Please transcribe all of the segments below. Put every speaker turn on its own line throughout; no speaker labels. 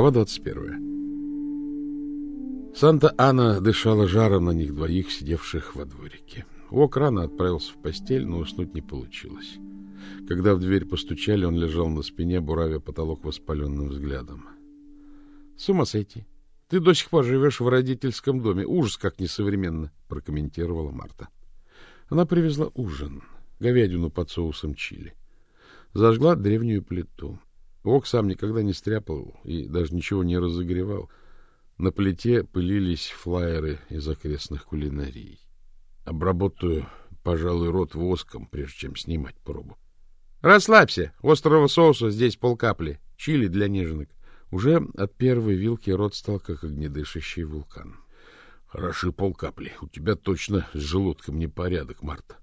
Глава 21. Санта-Ана дышала жаром на них двоих, сидевших во дворике. Ок рано отправился в постель, но уснуть не получилось. Когда в дверь постучали, он лежал на спине, буравя потолок воспаленным взглядом. — С ума сойти! Ты до сих пор живешь в родительском доме. Ужас, как несовременно! — прокомментировала Марта. Она привезла ужин, говядину под соусом чили. Зажгла древнюю плиту. Ок сам никогда не стряпал и даже ничего не разогревал. На плите пылились флаеры из окрестных кулинарий. Обработаю, пожалуй, рот воском, прежде чем снимать пробу. Расслабься. Острого соуса здесь полкапли. Чили для неженок. Уже от первой вилки рот стал как огнедышащий вулкан. Хороши полкапли. У тебя точно с желудком непорядок, Марта.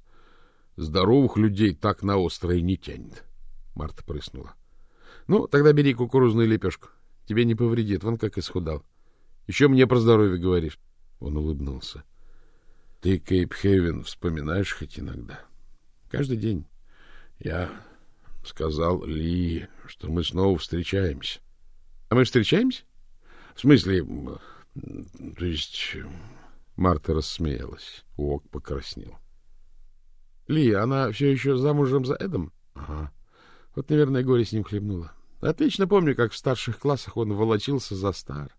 Здоровых людей так на острое не тянет. Марта прыснула. — Ну, тогда бери кукурузную лепешку. Тебе не повредит. Вон как исхудал. Еще мне про здоровье говоришь. Он улыбнулся. — Ты Кейп-Хейвен вспоминаешь хоть иногда? — Каждый день. Я сказал Ли, что мы снова встречаемся. — А мы встречаемся? — В смысле... То есть... Марта рассмеялась. Уок покраснел. — Ли, она все еще замужем за Эдом? — Ага. Вот, наверное, горе с ним хлебнуло. Отлично помню, как в старших классах он волочился за стар.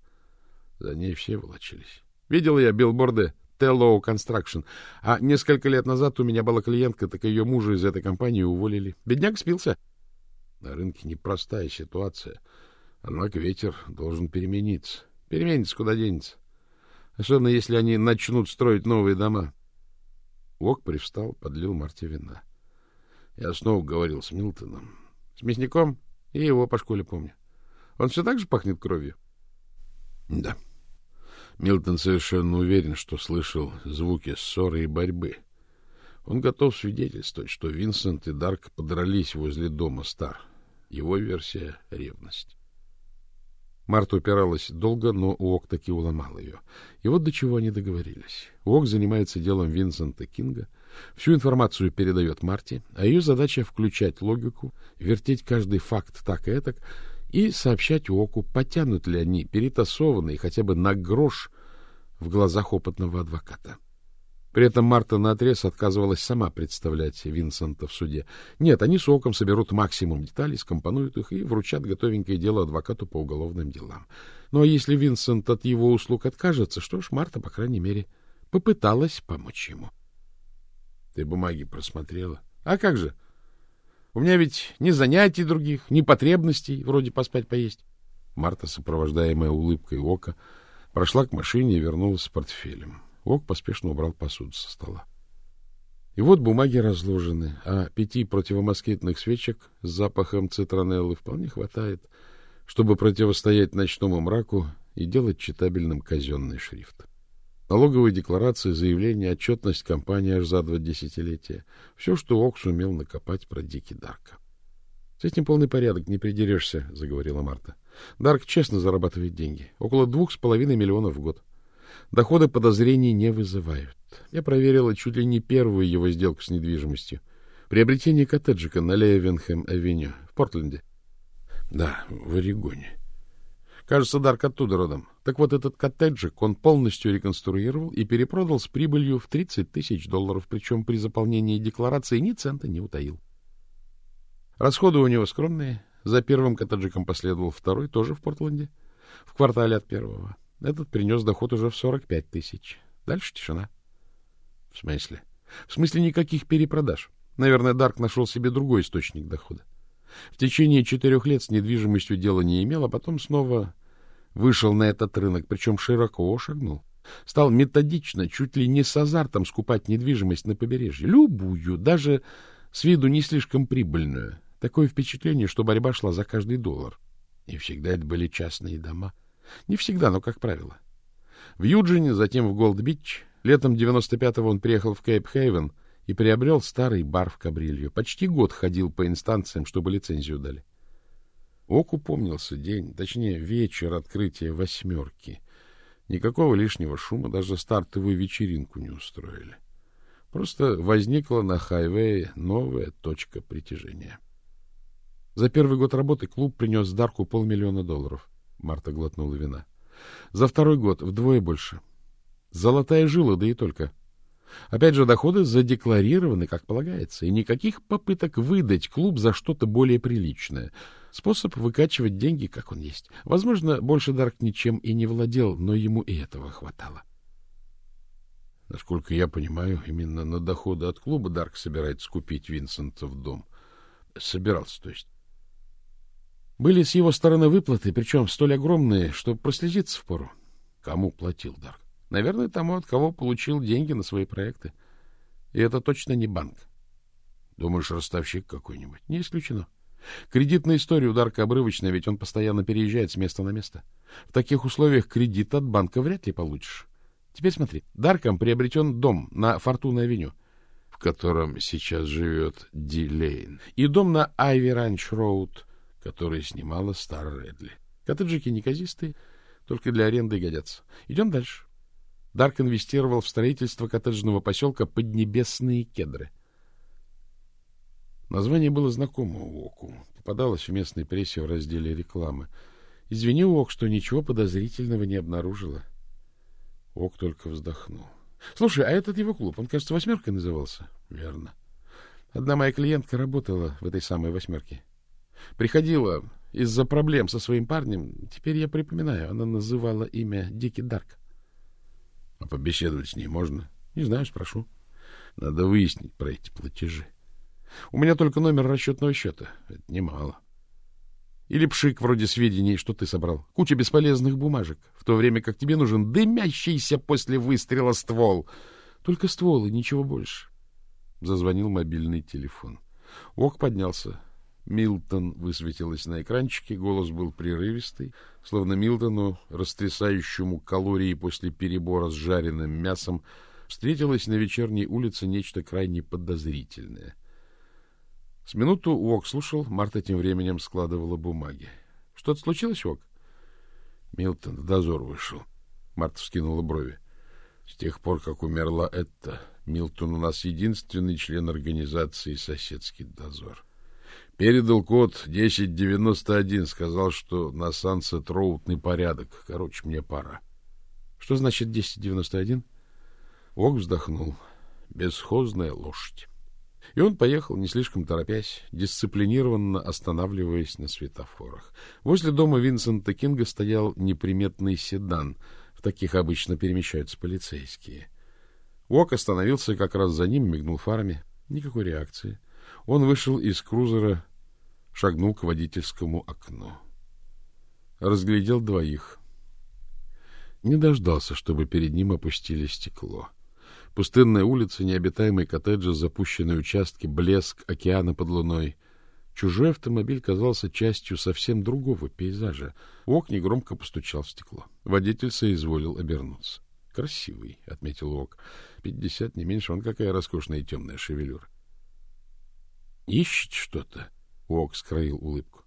За ней все волочились. Видел я билборды Tellow Construction. А несколько лет назад у меня была клиентка, так ее мужа из этой компании уволили. Бедняк спился. На рынке непростая ситуация. Однако ветер должен перемениться. Переменится, куда денется. Особенно, если они начнут строить новые дома. Вок привстал, подлил Марте вина. Я снова говорил с Милтоном. С мясником? И его по школе помню. Он все так же пахнет кровью? Да. Милтон совершенно уверен, что слышал звуки ссоры и борьбы. Он готов свидетельствовать, что Винсент и Дарк подрались возле дома Стар. Его версия — ревность. Марта упиралась долго, но Уок таки уломал ее. И вот до чего они договорились. Уок занимается делом Винсента Кинга, всю информацию передает Марте, а ее задача — включать логику, вертеть каждый факт так и этак и сообщать Уоку, потянут ли они перетасованные хотя бы на грош в глазах опытного адвоката. При этом Марта наотрез отказывалась сама представлять Винсента в суде. Нет, они с Оком соберут максимум деталей, скомпонуют их и вручат готовенькое дело адвокату по уголовным делам. Но если Винсент от его услуг откажется, что ж, Марта, по крайней мере, попыталась помочь ему. — Ты бумаги просмотрела? — А как же? У меня ведь ни занятий других, ни потребностей, вроде поспать-поесть. Марта, сопровождаемая улыбкой Ока, прошла к машине и вернулась с портфелем. Ок поспешно убрал посуду со стола. И вот бумаги разложены, а пяти противомоскитных свечек с запахом цитронеллы вполне хватает, чтобы противостоять ночному мраку и делать читабельным казенный шрифт. Налоговые декларации, заявления, отчетность компании аж за два десятилетия. Все, что Ок сумел накопать про Дики Дарка. — С этим полный порядок, не придерешься, — заговорила Марта. — Дарк честно зарабатывает деньги. Около двух с половиной миллионов в год. Доходы подозрений не вызывают. Я проверила чуть ли не первую его сделку с недвижимостью. Приобретение коттеджика на Левенхэм-авеню в Портленде. Да, в Орегоне. Кажется, Дарк оттуда родом. Так вот, этот коттеджик он полностью реконструировал и перепродал с прибылью в 30 тысяч долларов, причем при заполнении декларации ни цента не утаил. Расходы у него скромные. За первым коттеджиком последовал второй, тоже в Портленде, в квартале от первого. Этот принес доход уже в 45 тысяч. Дальше тишина. — В смысле? — В смысле никаких перепродаж. Наверное, Дарк нашел себе другой источник дохода. В течение четырех лет с недвижимостью дела не имел, а потом снова вышел на этот рынок, причем широко шагнул. Стал методично, чуть ли не с азартом скупать недвижимость на побережье. Любую, даже с виду не слишком прибыльную. Такое впечатление, что борьба шла за каждый доллар. И всегда это были частные дома — не всегда, но как правило. В Юджине, затем в Голд-Бич. Летом 95-го он приехал в Кейп-Хейвен и приобрел старый бар в Кабрилью. Почти год ходил по инстанциям, чтобы лицензию дали. Уоку помнился день, точнее, вечер открытия «восьмерки». Никакого лишнего шума, даже стартовую вечеринку не устроили. Просто возникла на хайвее новая точка притяжения. За первый год работы клуб принес Дарку полмиллиона долларов. Марта глотнула вина. За второй год вдвое больше. Золотая жила, да и только. Опять же, доходы задекларированы, как полагается, и никаких попыток выдать клуб за что-то более приличное. Способ выкачивать деньги, как он есть. Возможно, больше Дарк ничем и не владел, но ему и этого хватало. Насколько я понимаю, именно на доходы от клуба Дарк собирается купить Винсента в дом. Собирался, то есть. Были с его стороны выплаты, причем столь огромные, что прослезиться впору. Кому платил Дарк? Наверное, тому, от кого получил деньги на свои проекты. И это точно не банк. Думаешь, ростовщик какой-нибудь? Не исключено. Кредитная история у Дарка обрывочная, ведь он постоянно переезжает с места на место. В таких условиях кредит от банка вряд ли получишь. Теперь смотри. Дарком приобретен дом на Фортуна-авеню, в котором сейчас живет Дилейн, и дом на Айви-Ранч-Роуд, который снимала Стар Редли. Коттеджики неказистые, только для аренды годятся. Идем дальше. Дарк инвестировал в строительство коттеджного поселка Поднебесные кедры. Название было знакомо Уоку. Попадалось в местной прессе в разделе рекламы. Извини, Уок, что ничего подозрительного не обнаружила. Ок только вздохнул. Слушай, а этот его клуб, он, кажется, восьмеркой назывался? Верно. Одна моя клиентка работала в этой самой восьмерке. Приходила из-за проблем со своим парнем. Теперь я припоминаю, она называла имя Дики Дарк. А побеседовать с ней можно? Не знаю, спрошу. Надо выяснить про эти платежи. У меня только номер расчетного счета. Это немало. Или пшик вроде сведений, что ты собрал. Куча бесполезных бумажек, в то время как тебе нужен дымящийся после выстрела ствол. Только ствол и ничего больше. Зазвонил мобильный телефон. Ок поднялся. Милтон высветилась на экранчике, голос был прерывистый, словно Милтону, растрясающему калории после перебора с жареным мясом, встретилось на вечерней улице нечто крайне подозрительное. С минуту Уок слушал, Марта тем временем складывала бумаги. — Что-то случилось, Уок? Милтон в дозор вышел. Марта вскинула брови. С тех пор, как умерла Этта, Милтон у нас единственный член организации «Соседский дозор». Передал код 1091, сказал, что на Сансет Роуд порядок. Короче, мне пора. Что значит 1091? Ок вздохнул. Бесхозная лошадь. И он поехал, не слишком торопясь, дисциплинированно останавливаясь на светофорах. Возле дома Винсента Кинга стоял неприметный седан. В таких обычно перемещаются полицейские. Ок остановился как раз за ним, мигнул фарами. Никакой реакции. Он вышел из крузера шагнул к водительскому окну. Разглядел двоих. Не дождался, чтобы перед ним опустили стекло. Пустынная улица, необитаемый коттеджи, запущенные участки, блеск океана под луной. Чужой автомобиль казался частью совсем другого пейзажа. Ок негромко постучал в стекло. Водитель соизволил обернуться. — Красивый, — отметил Ок. — Пятьдесят, не меньше. Он какая роскошная темная шевелюра. — Ищет что-то? Уок скроил улыбку.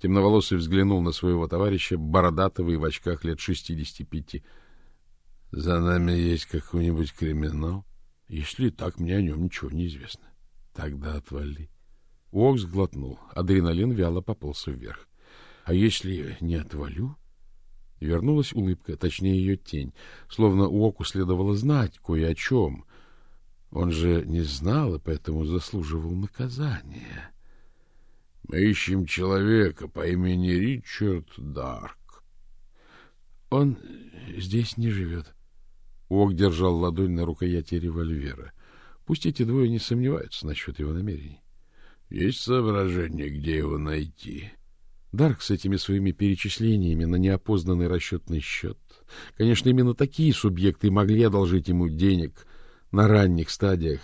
Темноволосый взглянул на своего товарища, бородатого и в очках лет шестидесяти пяти. — За нами есть какой-нибудь криминал? Если так, мне о нем ничего не известно. — Тогда отвали. Уок сглотнул. Адреналин вяло пополз вверх. — А если не отвалю? Вернулась улыбка, точнее ее тень, словно Уоку следовало знать кое о чем. Он же не знал, и поэтому заслуживал наказания. — мы ищем человека по имени Ричард Дарк. Он здесь не живет. Ок держал ладонь на рукояти револьвера. Пусть эти двое не сомневаются насчет его намерений. Есть соображение, где его найти. Дарк с этими своими перечислениями на неопознанный расчетный счет. Конечно, именно такие субъекты могли одолжить ему денег на ранних стадиях.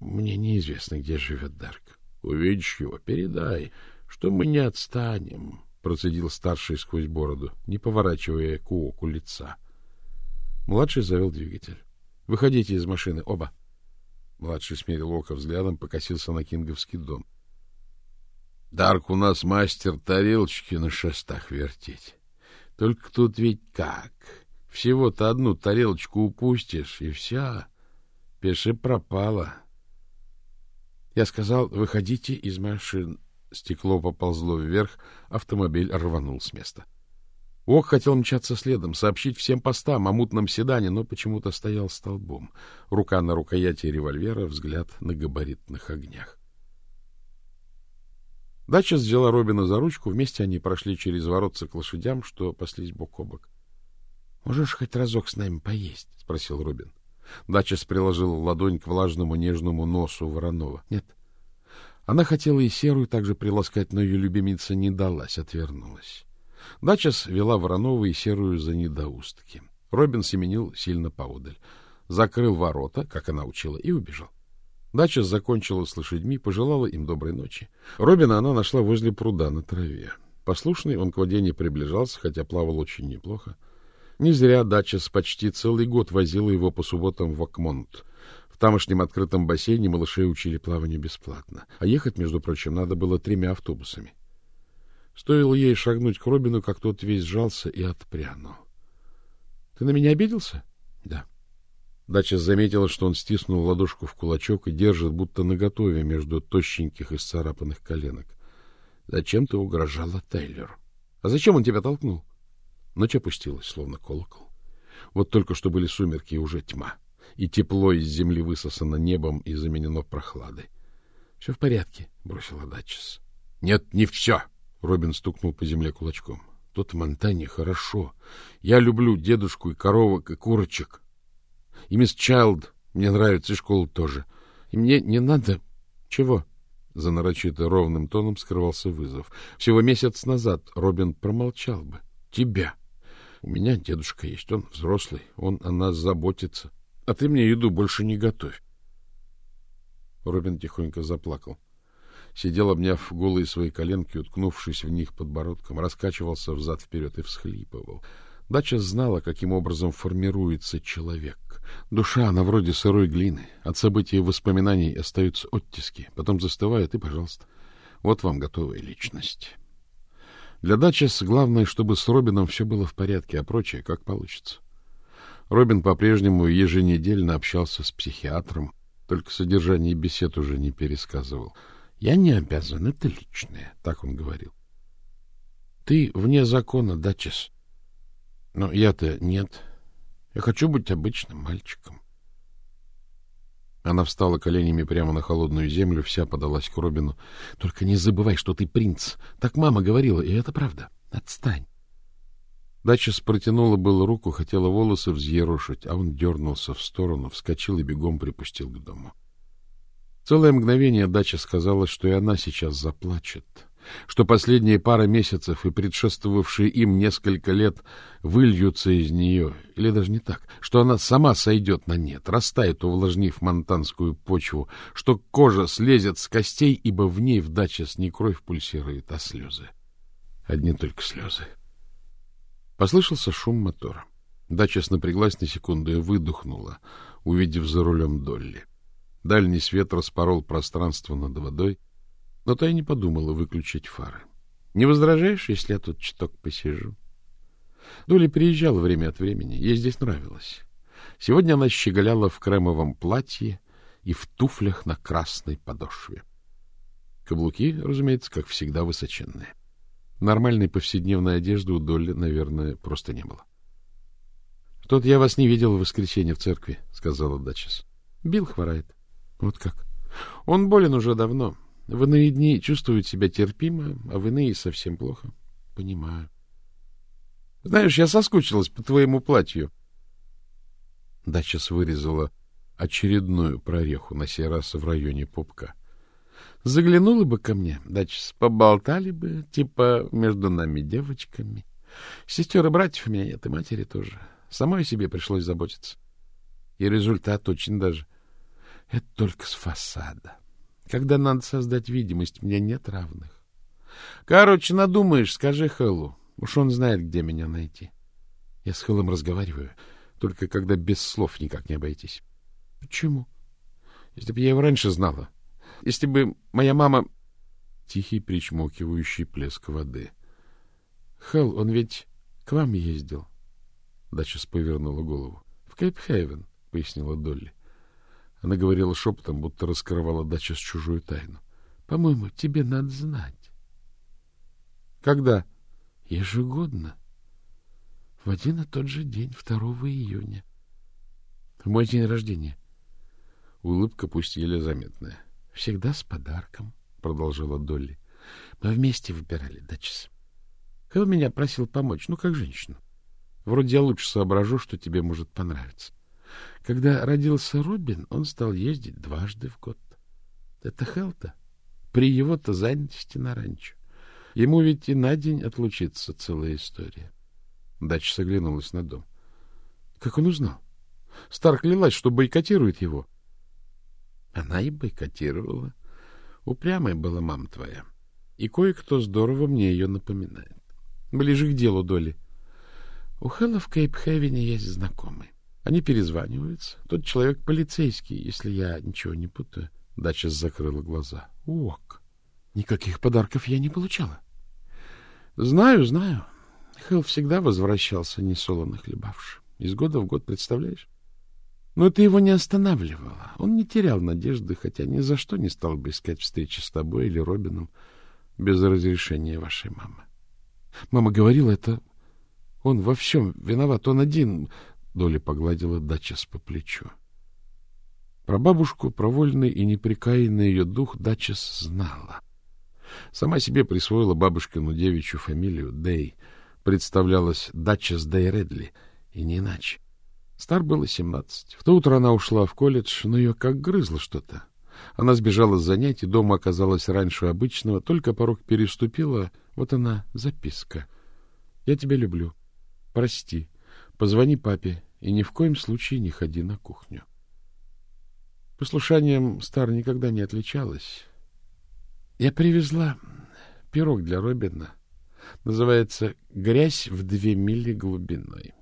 Мне неизвестно, где живет Дарк. Увидишь его, передай, что мы не отстанем, — процедил старший сквозь бороду, не поворачивая к оку лица. Младший завел двигатель. — Выходите из машины, оба. Младший смерил око взглядом, покосился на кинговский дом. — Дарк у нас мастер тарелочки на шестах вертеть. Только тут ведь как? Всего-то одну тарелочку упустишь, и вся. Пеши пропала. — я сказал, выходите из машин. Стекло поползло вверх, автомобиль рванул с места. Ок хотел мчаться следом, сообщить всем постам о мутном седане, но почему-то стоял столбом. Рука на рукояти револьвера, взгляд на габаритных огнях. Дача взяла Робина за ручку, вместе они прошли через воротца к лошадям, что паслись бок о бок. — Можешь хоть разок с нами поесть? — спросил Робин. Дача приложил ладонь к влажному нежному носу Воронова. — Нет. Она хотела и серую также приласкать, но ее любимица не далась, отвернулась. Дачес вела Воронова и Серую за недоустки. Робин семенил сильно поодаль. Закрыл ворота, как она учила, и убежал. Дачес закончила с лошадьми, пожелала им доброй ночи. Робина она нашла возле пруда на траве. Послушный, он к воде не приближался, хотя плавал очень неплохо. Не зря Дачес почти целый год возила его по субботам в Акмонт. В тамошнем открытом бассейне малышей учили плаванию бесплатно. А ехать, между прочим, надо было тремя автобусами. Стоило ей шагнуть к Робину, как тот весь сжался и отпрянул. — Ты на меня обиделся? — Да. Дача заметила, что он стиснул ладошку в кулачок и держит, будто наготове между тощеньких и сцарапанных коленок. — Зачем ты угрожала Тайлеру? — А зачем он тебя толкнул? Ночь опустилась, словно колокол. Вот только что были сумерки, и уже тьма. И тепло из земли высосано небом и заменено прохладой. — Все в порядке, — бросила Датчис. — Нет, не все, Робин стукнул по земле кулачком. Тут в Монтане хорошо. Я люблю дедушку и коровок, и курочек. И мисс Чайлд мне нравится, и школу тоже. И мне не надо... Чего? За нарочито ровным тоном скрывался вызов. Всего месяц назад Робин промолчал бы. Тебя. У меня дедушка есть, он взрослый, он о нас заботится. А ты мне еду больше не готовь. Робин тихонько заплакал сидел, обняв голые свои коленки, уткнувшись в них подбородком, раскачивался взад-вперед и всхлипывал. Дача знала, каким образом формируется человек. Душа, она вроде сырой глины. От событий и воспоминаний остаются оттиски, потом застывает, и, пожалуйста, вот вам готовая личность. Для Дачес главное, чтобы с Робином все было в порядке, а прочее как получится. Робин по-прежнему еженедельно общался с психиатром, только содержание бесед уже не пересказывал — я не обязан, это личное, так он говорил. Ты вне закона, Дачес. Но я-то нет. Я хочу быть обычным мальчиком. Она встала коленями прямо на холодную землю, вся подалась к Робину. — Только не забывай, что ты принц. Так мама говорила, и это правда. Отстань. Дачес протянула было руку, хотела волосы взъерошить, а он дернулся в сторону, вскочил и бегом припустил к дому. — Целое мгновение дача сказала, что и она сейчас заплачет, что последние пара месяцев и предшествовавшие им несколько лет выльются из нее, или даже не так, что она сама сойдет на нет, растает, увлажнив монтанскую почву, что кожа слезет с костей, ибо в ней в даче с не кровь пульсирует, а слезы. Одни только слезы. Послышался шум мотора. Дача напряглась на секунду и выдохнула, увидев за рулем Долли. — Дальний свет распорол пространство над водой, но та и не подумала выключить фары. — Не возражаешь, если я тут чуток посижу? Дуля приезжала время от времени, ей здесь нравилось. Сегодня она щеголяла в кремовом платье и в туфлях на красной подошве. Каблуки, разумеется, как всегда, высоченные. Нормальной повседневной одежды у Долли, наверное, просто не было. — Что-то я вас не видел в воскресенье в церкви, — сказала Дачес. — Билл хворает. Вот как. Он болен уже давно. В иные дни чувствует себя терпимо, а в иные совсем плохо. Понимаю. Знаешь, я соскучилась по твоему платью. Дачес вырезала очередную прореху, на сей раз в районе пупка. Заглянула бы ко мне, Дачес, поболтали бы, типа между нами девочками. Сестер и братьев у меня нет, и матери тоже. Самой себе пришлось заботиться. И результат очень даже это только с фасада. Когда надо создать видимость, мне нет равных. Короче, надумаешь, скажи Хэллу. Уж он знает, где меня найти. Я с Хэллом разговариваю, только когда без слов никак не обойтись. Почему? Если бы я его раньше знала. Если бы моя мама... Тихий причмокивающий плеск воды. Хелл, он ведь к вам ездил. Дача повернула голову. — В Кейп-Хейвен, — пояснила Долли. Она говорила шепотом, будто раскрывала дача с чужую тайну. — По-моему, тебе надо знать. — Когда? — Ежегодно. В один и тот же день, 2 июня. В мой день рождения. Улыбка пусть еле заметная. — Всегда с подарком, — продолжала Долли. — Мы вместе выбирали Дачес. Хелл меня просил помочь, ну, как женщину. Вроде я лучше соображу, что тебе может понравиться. Когда родился Робин, он стал ездить дважды в год. Это Хелл-то. При его-то занятости на ранчо. Ему ведь и на день отлучиться целая история. Дача соглянулась на дом. Как он узнал? Стар клялась, что бойкотирует его. Она и бойкотировала. Упрямая была мама твоя. И кое-кто здорово мне ее напоминает. Ближе к делу, Доли. У Хэлла в Кейп-Хевене есть знакомый. Они перезваниваются. Тот человек полицейский, если я ничего не путаю. Дача закрыла глаза. Ок. Никаких подарков я не получала. Знаю, знаю. Хелл всегда возвращался несолоно хлебавши. Из года в год, представляешь? Но это его не останавливало. Он не терял надежды, хотя ни за что не стал бы искать встречи с тобой или Робином без разрешения вашей мамы. Мама говорила, это он во всем виноват, он один. Доля погладила Дачес по плечу. Про бабушку, про вольный и неприкаянный ее дух Дачес знала. Сама себе присвоила бабушкину девичью фамилию Дэй, представлялась Дачес Дэй Редли, и не иначе. Стар было семнадцать. В то утро она ушла в колледж, но ее как грызло что-то. Она сбежала с занятий, дома оказалась раньше обычного, только порог переступила, вот она, записка. «Я тебя люблю. Прости. Позвони папе и ни в коем случае не ходи на кухню». Послушанием Стар никогда не отличалась. Я привезла пирог для Робина. Называется «Грязь в две мили глубиной».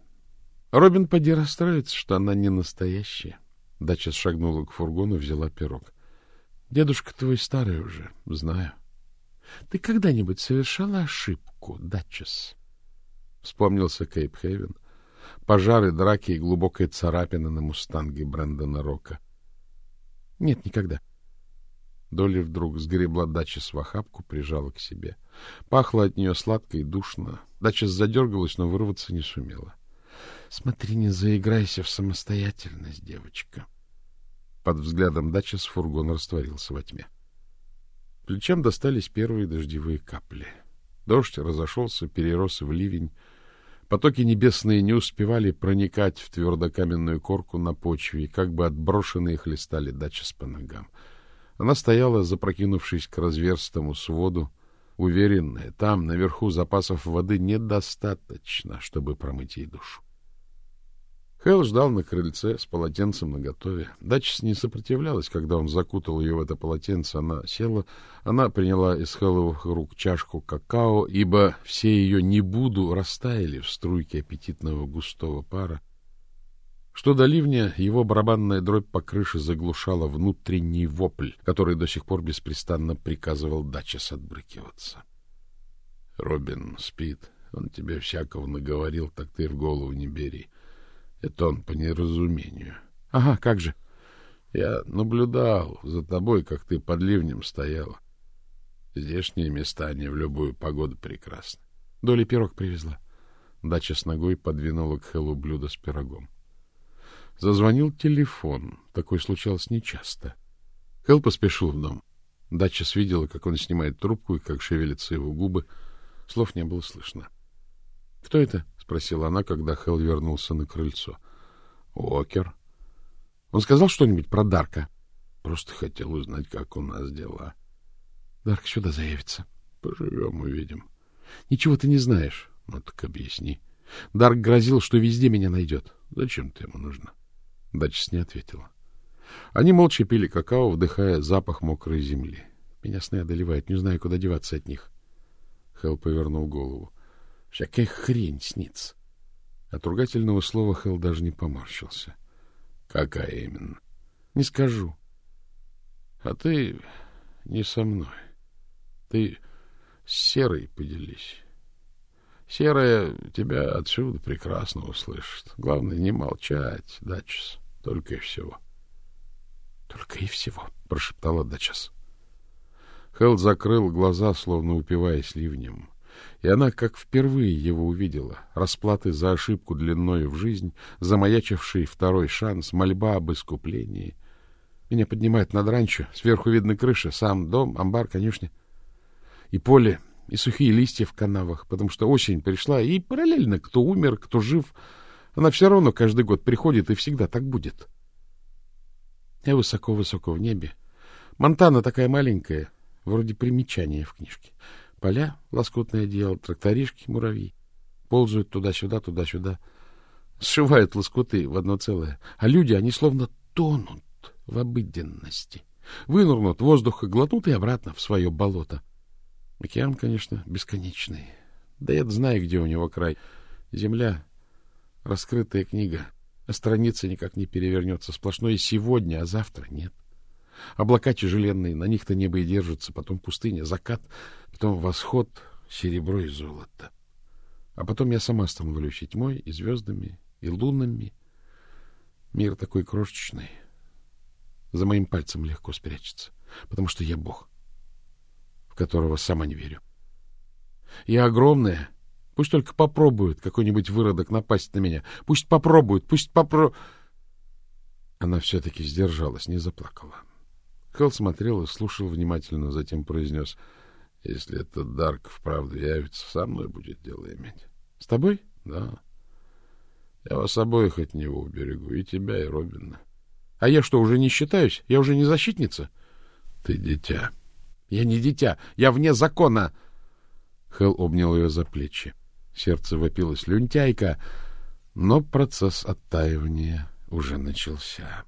Робин поди расстроится, что она не настоящая. Дача шагнула к фургону, взяла пирог. — Дедушка твой старый уже, знаю. Ты когда-нибудь совершала ошибку, Датчес? Вспомнился Кейп Хейвен. Пожары, драки и глубокая царапина на мустанге Брэндона Рока. — Нет, никогда. Долли вдруг сгребла Датчес в охапку, прижала к себе. Пахло от нее сладко и душно. Датчес задергалась, но вырваться не сумела. — Смотри, не заиграйся в самостоятельность, девочка. Под взглядом дачи с фургон растворился во тьме. Плечам достались первые дождевые капли. Дождь разошелся, перерос в ливень. Потоки небесные не успевали проникать в твердокаменную корку на почве, и как бы отброшенные хлестали дача по ногам. Она стояла, запрокинувшись к разверстому своду, уверенная, там, наверху, запасов воды недостаточно, чтобы промыть ей душу. Хэл ждал на крыльце с полотенцем наготове. Дачес не сопротивлялась, когда он закутал ее в это полотенце. Она села, она приняла из Хэлловых рук чашку какао, ибо все ее «не буду» растаяли в струйке аппетитного густого пара. Что до ливня, его барабанная дробь по крыше заглушала внутренний вопль, который до сих пор беспрестанно приказывал Дачес отбрыкиваться. — Робин спит, он тебе всякого наговорил, так ты в голову не бери. Это он по неразумению. — Ага, как же? Я наблюдал за тобой, как ты под ливнем стояла. Здешние места, они в любую погоду прекрасны. Доля пирог привезла. Дача с ногой подвинула к Хэллу блюдо с пирогом. Зазвонил телефон. Такое случалось нечасто. Хэл поспешил в дом. Дача видела, как он снимает трубку и как шевелятся его губы. Слов не было слышно. — Кто это? — спросила она, когда Хелл вернулся на крыльцо. — Окер. — Он сказал что-нибудь про Дарка? — Просто хотел узнать, как у нас дела. — Дарк сюда заявится. — Поживем, увидим. — Ничего ты не знаешь. — Ну так объясни. Дарк грозил, что везде меня найдет. — Зачем ты ему нужна? Дачс не ответила. Они молча пили какао, вдыхая запах мокрой земли. Меня сны одолевают, не знаю, куда деваться от них. Хелл повернул голову. Всякая хрень снится. От ругательного слова Хелл даже не поморщился. — Какая именно? — Не скажу. — А ты не со мной. Ты с Серой поделись. Серая тебя отсюда прекрасно услышит. Главное, не молчать, Дачес. Только и всего. — Только и всего, — прошептала Дачес. Хелл закрыл глаза, словно упиваясь ливнем. И она как впервые его увидела. Расплаты за ошибку длиною в жизнь, замаячивший второй шанс, мольба об искуплении. Меня поднимают над ранчо, сверху видно крыша, сам дом, амбар, конюшня. И поле, и сухие листья в канавах, потому что осень пришла, и параллельно кто умер, кто жив, она все равно каждый год приходит, и всегда так будет. Я высоко-высоко в небе. Монтана такая маленькая, вроде примечания в книжке. Поля, лоскутное дело, тракторишки, муравьи. Ползают туда-сюда, туда-сюда. Сшивают лоскуты в одно целое. А люди, они словно тонут в обыденности. Вынурнут воздуха, глотнут и обратно в свое болото. Океан, конечно, бесконечный. Да я знаю, где у него край. Земля — раскрытая книга, а страница никак не перевернется. Сплошное сегодня, а завтра нет. Облака тяжеленные, на них-то небо и держится, потом пустыня, закат, потом восход, серебро и золото. А потом я сама становлюсь и тьмой, и звездами, и лунами. Мир такой крошечный. За моим пальцем легко спрячется, потому что я Бог, в которого сама не верю. Я огромная. Пусть только попробуют какой-нибудь выродок напасть на меня. Пусть попробуют, пусть попро... Она все-таки сдержалась, не заплакала. Хелл смотрел и слушал внимательно, затем произнес, «Если этот Дарк вправду явится, со мной будет дело иметь». «С тобой?» «Да. Я вас обоих от него уберегу, и тебя, и Робина». «А я что, уже не считаюсь? Я уже не защитница?» «Ты дитя». «Я не дитя, я вне закона!» Хелл обнял ее за плечи. Сердце вопилось «Люнтяйка!» Но процесс оттаивания уже начался.